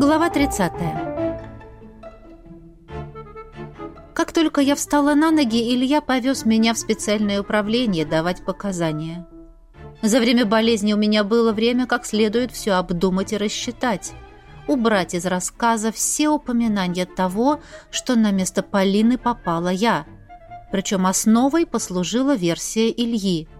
Глава 30. Как только я встала на ноги, Илья повез меня в специальное управление давать показания. За время болезни у меня было время как следует все обдумать и рассчитать. Убрать из рассказа все упоминания того, что на место Полины попала я. Причем основой послужила версия Ильи –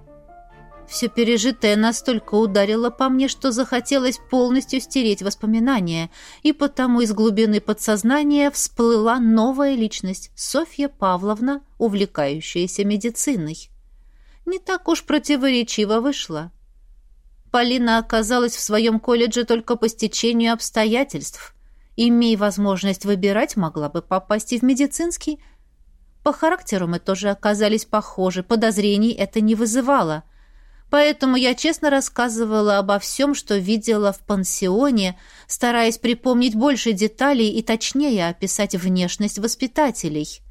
все пережитое настолько ударило по мне, что захотелось полностью стереть воспоминания, и потому из глубины подсознания всплыла новая личность — Софья Павловна, увлекающаяся медициной. Не так уж противоречиво вышло. Полина оказалась в своем колледже только по стечению обстоятельств. Имей возможность выбирать, могла бы попасть и в медицинский. По характеру мы тоже оказались похожи, подозрений это не вызывало — Поэтому я честно рассказывала обо всем, что видела в пансионе, стараясь припомнить больше деталей и точнее описать внешность воспитателей.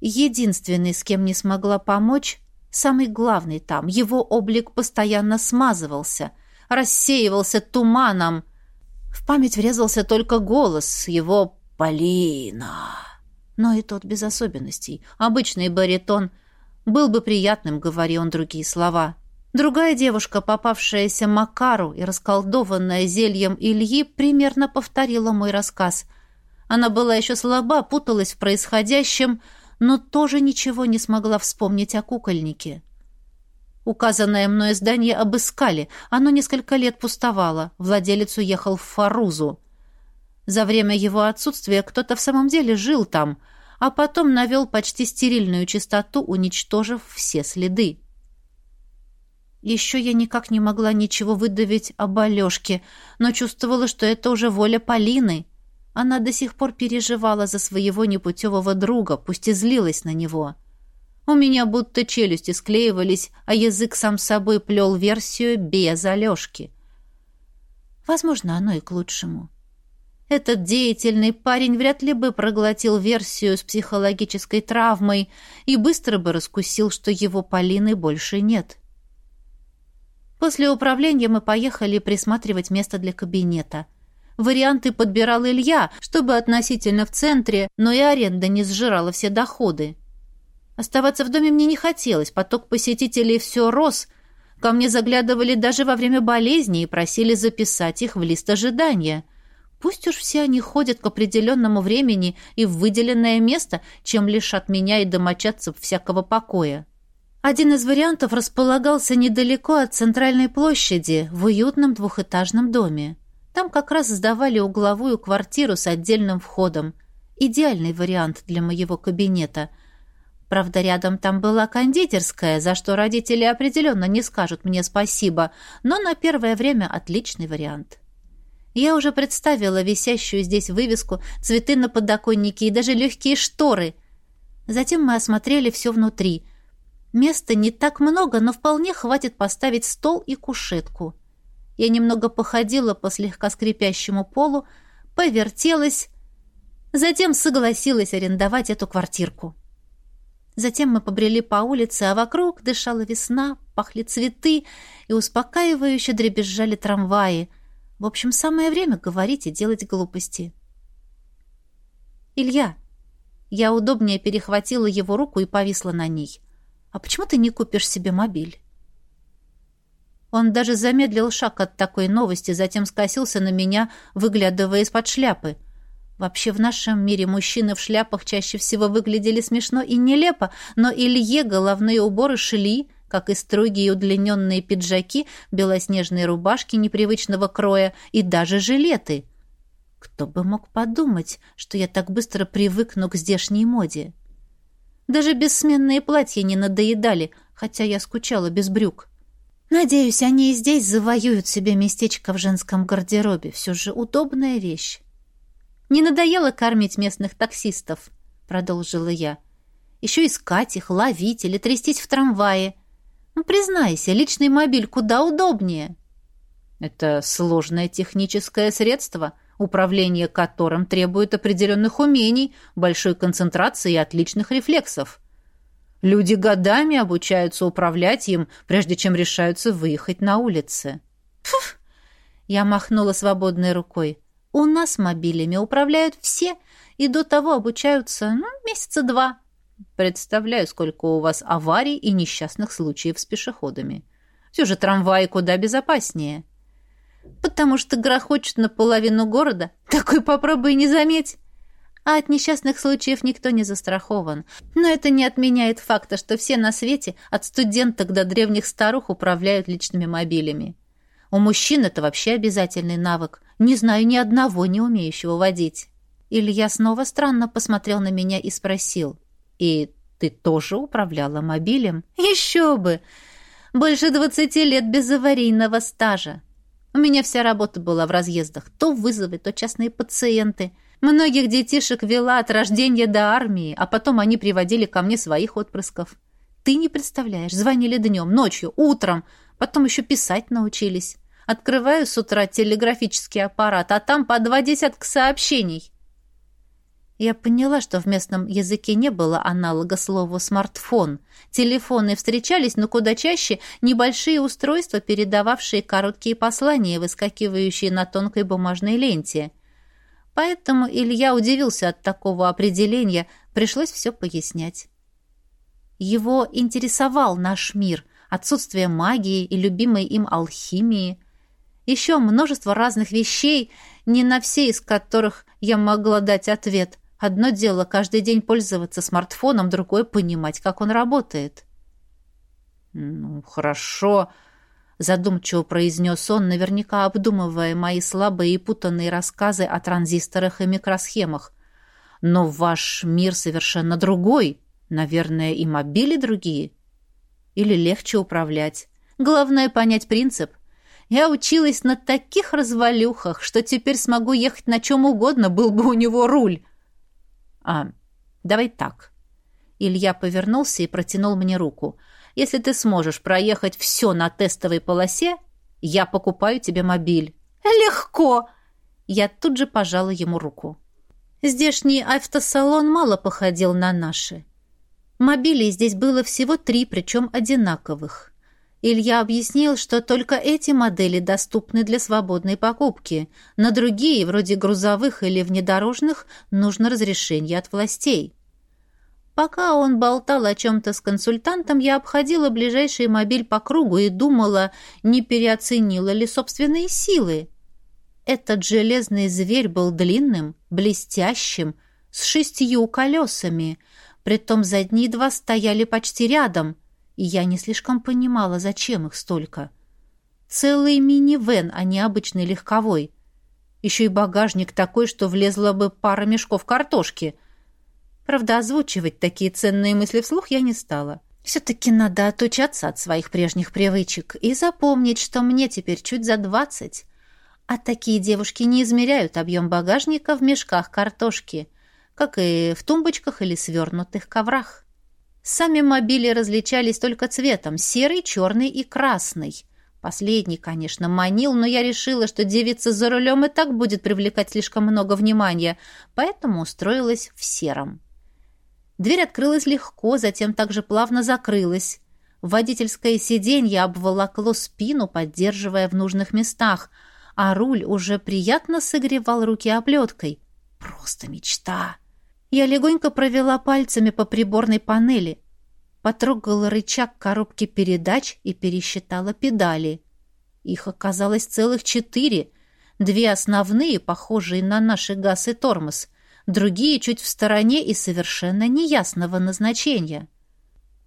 Единственный, с кем не смогла помочь, самый главный там, его облик постоянно смазывался, рассеивался туманом. В память врезался только голос его «Полина». Но и тот без особенностей. Обычный баритон — был бы приятным, говорил он другие слова. Другая девушка, попавшаяся Макару и расколдованная зельем Ильи, примерно повторила мой рассказ. Она была еще слаба, путалась в происходящем, но тоже ничего не смогла вспомнить о кукольнике. Указанное мной здание обыскали. Оно несколько лет пустовало. Владелец уехал в Фарузу. За время его отсутствия кто-то в самом деле жил там — а потом навел почти стерильную чистоту, уничтожив все следы. Еще я никак не могла ничего выдавить об Алешке, но чувствовала, что это уже воля Полины. Она до сих пор переживала за своего непутевого друга, пусть и злилась на него. У меня будто челюсти склеивались, а язык сам собой плел версию без Алешки. Возможно, оно и к лучшему. Этот деятельный парень вряд ли бы проглотил версию с психологической травмой и быстро бы раскусил, что его Полины больше нет. После управления мы поехали присматривать место для кабинета. Варианты подбирал Илья, чтобы относительно в центре, но и аренда не сжирала все доходы. Оставаться в доме мне не хотелось, поток посетителей все рос. Ко мне заглядывали даже во время болезни и просили записать их в лист ожидания – Пусть уж все они ходят к определенному времени и в выделенное место, чем лишат меня и домочадцев всякого покоя. Один из вариантов располагался недалеко от центральной площади, в уютном двухэтажном доме. Там как раз сдавали угловую квартиру с отдельным входом. Идеальный вариант для моего кабинета. Правда, рядом там была кондитерская, за что родители определенно не скажут мне спасибо, но на первое время отличный вариант. Я уже представила висящую здесь вывеску, цветы на подоконнике и даже легкие шторы. Затем мы осмотрели все внутри. Места не так много, но вполне хватит поставить стол и кушетку. Я немного походила по слегка скрипящему полу, повертелась, затем согласилась арендовать эту квартирку. Затем мы побрели по улице, а вокруг дышала весна, пахли цветы и успокаивающе дребезжали трамваи — в общем, самое время говорить и делать глупости. «Илья!» Я удобнее перехватила его руку и повисла на ней. «А почему ты не купишь себе мобиль?» Он даже замедлил шаг от такой новости, затем скосился на меня, выглядывая из-под шляпы. Вообще в нашем мире мужчины в шляпах чаще всего выглядели смешно и нелепо, но Илье головные уборы шли, как и строгие удлиненные пиджаки, белоснежные рубашки непривычного кроя и даже жилеты. Кто бы мог подумать, что я так быстро привыкну к здешней моде? Даже бессменные платья не надоедали, хотя я скучала без брюк. Надеюсь, они и здесь завоюют себе местечко в женском гардеробе. Все же удобная вещь. «Не надоело кормить местных таксистов», — продолжила я. «Еще искать их, ловить или трястись в трамвае. Ну, признайся, личный мобиль куда удобнее. Это сложное техническое средство, управление которым требует определенных умений, большой концентрации и отличных рефлексов. Люди годами обучаются управлять им, прежде чем решаются выехать на улице. Фух! Я махнула свободной рукой. У нас мобилями управляют все, и до того обучаются, ну, месяца два. Представляю, сколько у вас аварий и несчастных случаев с пешеходами. Все же трамваи куда безопаснее. Потому что грохочет наполовину города. Такой попробуй не заметь. А от несчастных случаев никто не застрахован. Но это не отменяет факта, что все на свете, от студенток до древних старух, управляют личными мобилями. У мужчин это вообще обязательный навык. Не знаю ни одного, не умеющего водить. Илья снова странно посмотрел на меня и спросил. «И ты тоже управляла мобилем?» «Еще бы! Больше двадцати лет без аварийного стажа. У меня вся работа была в разъездах. То вызовы, то частные пациенты. Многих детишек вела от рождения до армии, а потом они приводили ко мне своих отпрысков. Ты не представляешь, звонили днем, ночью, утром, потом еще писать научились. Открываю с утра телеграфический аппарат, а там по два десятка сообщений. Я поняла, что в местном языке не было аналога слову «смартфон». Телефоны встречались, но куда чаще небольшие устройства, передававшие короткие послания, выскакивающие на тонкой бумажной ленте. Поэтому Илья удивился от такого определения, пришлось все пояснять. Его интересовал наш мир, отсутствие магии и любимой им алхимии. Еще множество разных вещей, не на все из которых я могла дать ответ. Одно дело каждый день пользоваться смартфоном, другое — понимать, как он работает. «Ну, хорошо», — задумчиво произнес он, наверняка обдумывая мои слабые и путанные рассказы о транзисторах и микросхемах. «Но ваш мир совершенно другой. Наверное, и мобили другие. Или легче управлять. Главное — понять принцип. Я училась на таких развалюхах, что теперь смогу ехать на чем угодно, был бы у него руль». «А, давай так». Илья повернулся и протянул мне руку. «Если ты сможешь проехать все на тестовой полосе, я покупаю тебе мобиль». «Легко!» Я тут же пожала ему руку. Здешний автосалон мало походил на наши. Мобилей здесь было всего три, причем одинаковых. Илья объяснил, что только эти модели доступны для свободной покупки. На другие, вроде грузовых или внедорожных, нужно разрешение от властей. Пока он болтал о чем-то с консультантом, я обходила ближайший мобиль по кругу и думала, не переоценила ли собственные силы. Этот железный зверь был длинным, блестящим, с шестью колесами, притом задние два стояли почти рядом — и я не слишком понимала, зачем их столько. Целый мини-вен, а не обычный легковой. Еще и багажник такой, что влезла бы пара мешков картошки. Правда, озвучивать такие ценные мысли вслух я не стала. Все-таки надо отучаться от своих прежних привычек и запомнить, что мне теперь чуть за двадцать. А такие девушки не измеряют объем багажника в мешках картошки, как и в тумбочках или свернутых коврах. Сами мобили различались только цветом — серый, черный и красный. Последний, конечно, манил, но я решила, что девица за рулем и так будет привлекать слишком много внимания, поэтому устроилась в сером. Дверь открылась легко, затем также плавно закрылась. Водительское сиденье обволокло спину, поддерживая в нужных местах, а руль уже приятно согревал руки оплеткой. Просто мечта! Я легонько провела пальцами по приборной панели, потрогала рычаг коробки передач и пересчитала педали. Их оказалось целых четыре. Две основные, похожие на наши газ и тормоз, другие чуть в стороне и совершенно неясного назначения.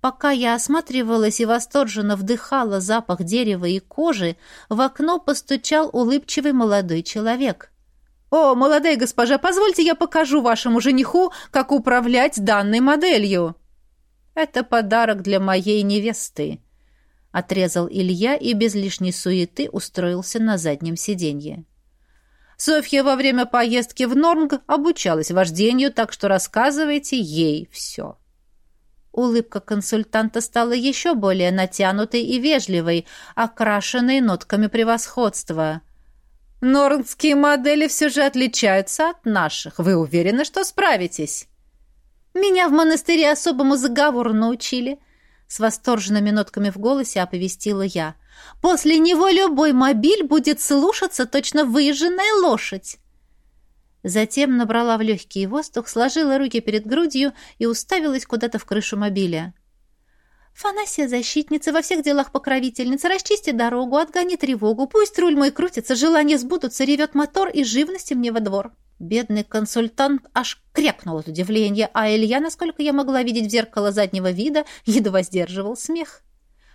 Пока я осматривалась и восторженно вдыхала запах дерева и кожи, в окно постучал улыбчивый молодой человек — «О, молодая госпожа, позвольте я покажу вашему жениху, как управлять данной моделью». «Это подарок для моей невесты», — отрезал Илья и без лишней суеты устроился на заднем сиденье. «Софья во время поездки в Норнг обучалась вождению, так что рассказывайте ей все». Улыбка консультанта стала еще более натянутой и вежливой, окрашенной нотками превосходства — Норнские модели все же отличаются от наших. Вы уверены, что справитесь? Меня в монастыре особому заговору научили. С восторженными нотками в голосе оповестила я. После него любой мобиль будет слушаться точно выезженная лошадь. Затем набрала в легкий воздух, сложила руки перед грудью и уставилась куда-то в крышу мобиля. «Фанасия защитница, во всех делах покровительница, расчисти дорогу, отгони тревогу, пусть руль мой крутится, желания сбудутся, ревет мотор и живности мне во двор». Бедный консультант аж крякнул от удивления, а Илья, насколько я могла видеть в зеркало заднего вида, едва сдерживал смех.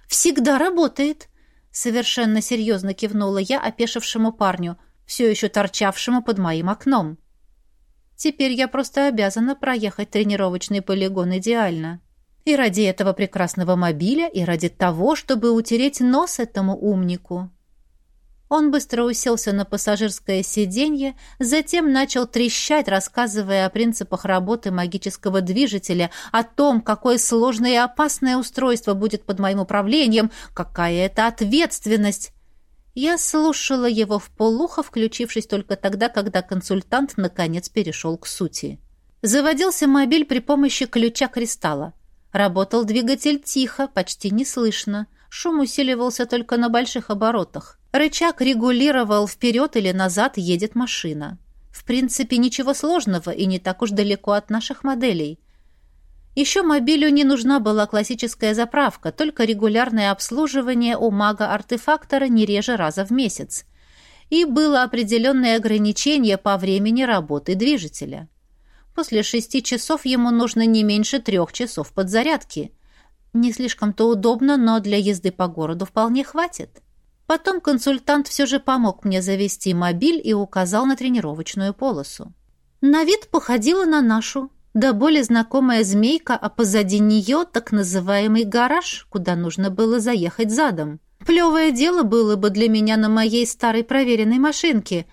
«Всегда работает!» — совершенно серьезно кивнула я опешившему парню, все еще торчавшему под моим окном. «Теперь я просто обязана проехать тренировочный полигон идеально. И ради этого прекрасного мобиля, и ради того, чтобы утереть нос этому умнику». Он быстро уселся на пассажирское сиденье, затем начал трещать, рассказывая о принципах работы магического движителя, о том, какое сложное и опасное устройство будет под моим управлением, какая это ответственность. Я слушала его в полухо, включившись только тогда, когда консультант наконец перешел к сути. Заводился мобиль при помощи ключа кристалла. Работал двигатель тихо, почти неслышно. Шум усиливался только на больших оборотах. Рычаг регулировал, вперед или назад едет машина. В принципе, ничего сложного и не так уж далеко от наших моделей. Еще мобилю не нужна была классическая заправка, только регулярное обслуживание у мага-артефактора не реже раза в месяц. И было определенное ограничение по времени работы движителя. После шести часов ему нужно не меньше трех часов подзарядки. Не слишком-то удобно, но для езды по городу вполне хватит. Потом консультант все же помог мне завести мобиль и указал на тренировочную полосу. На вид походила на нашу, да более знакомая змейка, а позади нее так называемый гараж, куда нужно было заехать задом. Плевое дело было бы для меня на моей старой проверенной машинке,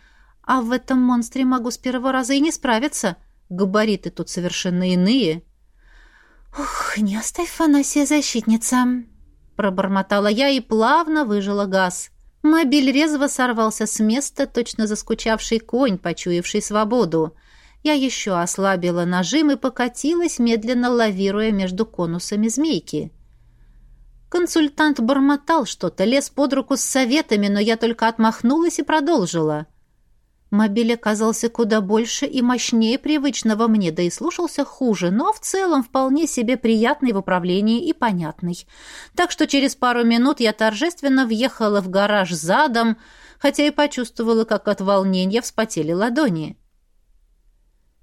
а в этом монстре могу с первого раза и не справиться. Габариты тут совершенно иные. «Ух, не оставь Фанасия защитница!» пробормотала я и плавно выжила газ. Мобиль резво сорвался с места, точно заскучавший конь, почуявший свободу. Я еще ослабила нажим и покатилась, медленно лавируя между конусами змейки. Консультант бормотал что-то, лез под руку с советами, но я только отмахнулась и продолжила. Мобиль оказался куда больше и мощнее привычного мне, да и слушался хуже, но в целом вполне себе приятный в управлении и понятный. Так что через пару минут я торжественно въехала в гараж задом, хотя и почувствовала, как от волнения вспотели ладони.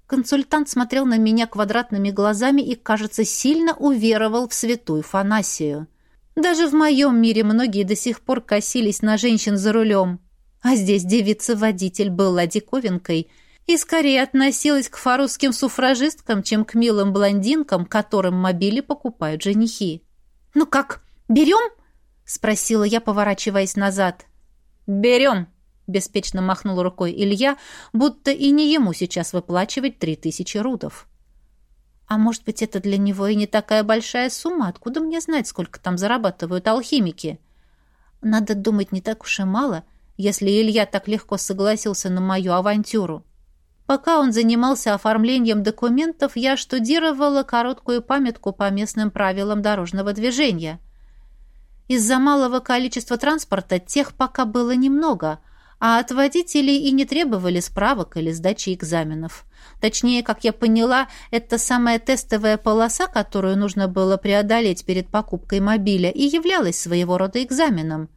Консультант смотрел на меня квадратными глазами и, кажется, сильно уверовал в святую Фанасию. Даже в моем мире многие до сих пор косились на женщин за рулем. А здесь девица-водитель была диковинкой и скорее относилась к фарусским суфражисткам, чем к милым блондинкам, которым мобили покупают женихи. «Ну как, берем?» — спросила я, поворачиваясь назад. «Берем!» — беспечно махнул рукой Илья, будто и не ему сейчас выплачивать три тысячи рудов. А может быть, это для него и не такая большая сумма? Откуда мне знать, сколько там зарабатывают алхимики? Надо думать не так уж и мало — если Илья так легко согласился на мою авантюру. Пока он занимался оформлением документов, я штудировала короткую памятку по местным правилам дорожного движения. Из-за малого количества транспорта тех пока было немного, а от водителей и не требовали справок или сдачи экзаменов. Точнее, как я поняла, это самая тестовая полоса, которую нужно было преодолеть перед покупкой мобиля, и являлась своего рода экзаменом.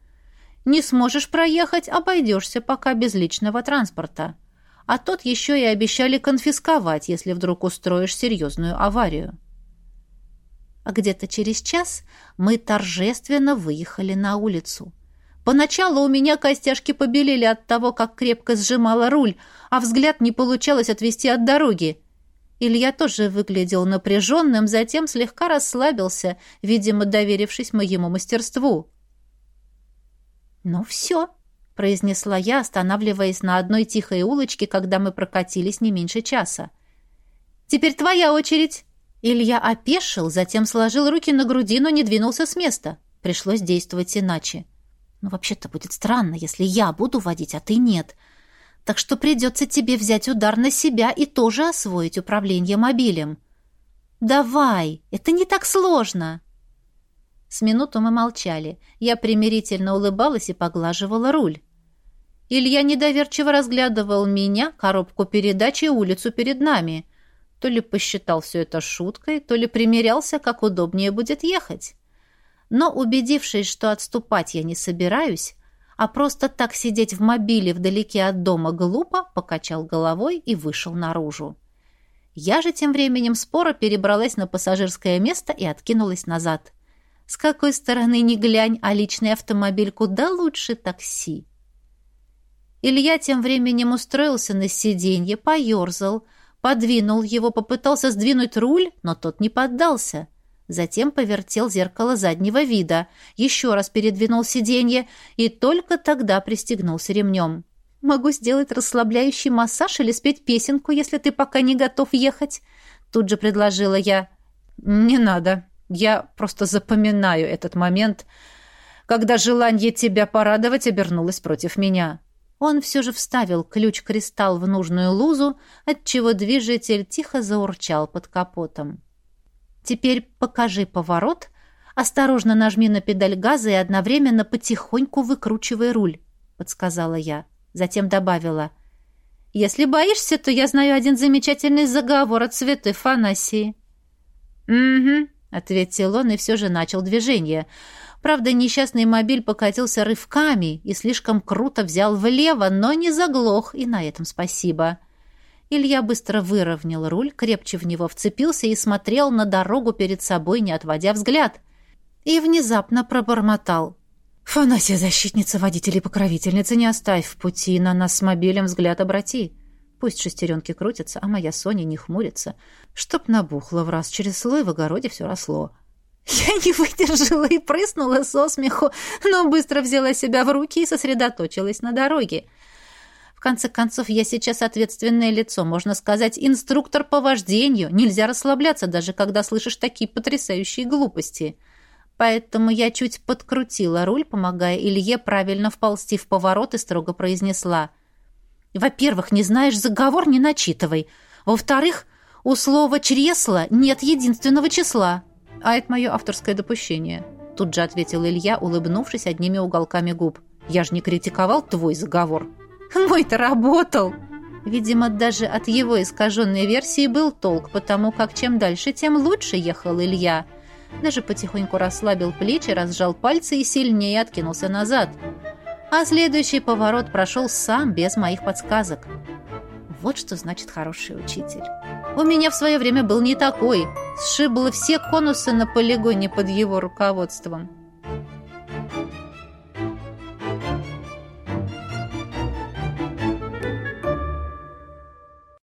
Не сможешь проехать, обойдешься пока без личного транспорта. А тот еще и обещали конфисковать, если вдруг устроишь серьезную аварию. А где-то через час мы торжественно выехали на улицу. Поначалу у меня костяшки побелели от того, как крепко сжимала руль, а взгляд не получалось отвести от дороги. Илья тоже выглядел напряженным, затем слегка расслабился, видимо, доверившись моему мастерству. «Ну все», — произнесла я, останавливаясь на одной тихой улочке, когда мы прокатились не меньше часа. «Теперь твоя очередь!» Илья опешил, затем сложил руки на груди, но не двинулся с места. Пришлось действовать иначе. «Ну, вообще-то будет странно, если я буду водить, а ты нет. Так что придется тебе взять удар на себя и тоже освоить управление мобилем». «Давай, это не так сложно!» С минуту мы молчали. Я примирительно улыбалась и поглаживала руль. Илья недоверчиво разглядывал меня, коробку передач и улицу перед нами. То ли посчитал все это шуткой, то ли примерялся, как удобнее будет ехать. Но, убедившись, что отступать я не собираюсь, а просто так сидеть в мобиле вдалеке от дома глупо, покачал головой и вышел наружу. Я же тем временем споро перебралась на пассажирское место и откинулась назад. С какой стороны ни глянь, а личный автомобиль куда лучше такси. Илья тем временем устроился на сиденье, поерзал, подвинул его, попытался сдвинуть руль, но тот не поддался. Затем повертел зеркало заднего вида, еще раз передвинул сиденье и только тогда пристегнулся ремнем. «Могу сделать расслабляющий массаж или спеть песенку, если ты пока не готов ехать», — тут же предложила я. «Не надо. Я просто запоминаю этот момент, когда желание тебя порадовать обернулось против меня». Он все же вставил ключ-кристалл в нужную лузу, отчего движитель тихо заурчал под капотом. «Теперь покажи поворот, осторожно нажми на педаль газа и одновременно потихоньку выкручивай руль», — подсказала я. Затем добавила. «Если боишься, то я знаю один замечательный заговор от святой Фанасии». «Угу», — ответил он и все же начал движение — Правда, несчастный мобиль покатился рывками и слишком круто взял влево, но не заглох, и на этом спасибо. Илья быстро выровнял руль, крепче в него вцепился и смотрел на дорогу перед собой, не отводя взгляд. И внезапно пробормотал. «Фанасия, защитница водителей покровительница, не оставь в пути, на нас с мобилем взгляд обрати. Пусть шестеренки крутятся, а моя Соня не хмурится. Чтоб набухло в раз через слой, в огороде все росло». Я не выдержала и прыснула со смеху, но быстро взяла себя в руки и сосредоточилась на дороге. В конце концов, я сейчас ответственное лицо, можно сказать, инструктор по вождению. Нельзя расслабляться, даже когда слышишь такие потрясающие глупости. Поэтому я чуть подкрутила руль, помогая Илье правильно вползти в поворот и строго произнесла. «Во-первых, не знаешь заговор, не начитывай. Во-вторых, у слова «чресло» нет единственного числа». «А это мое авторское допущение», — тут же ответил Илья, улыбнувшись одними уголками губ. «Я же не критиковал твой заговор». «Мой-то работал!» Видимо, даже от его искаженной версии был толк, потому как чем дальше, тем лучше ехал Илья. Даже потихоньку расслабил плечи, разжал пальцы и сильнее откинулся назад. А следующий поворот прошел сам, без моих подсказок. Вот что значит хороший учитель. У меня в свое время был не такой. Сшибло все конусы на полигоне под его руководством.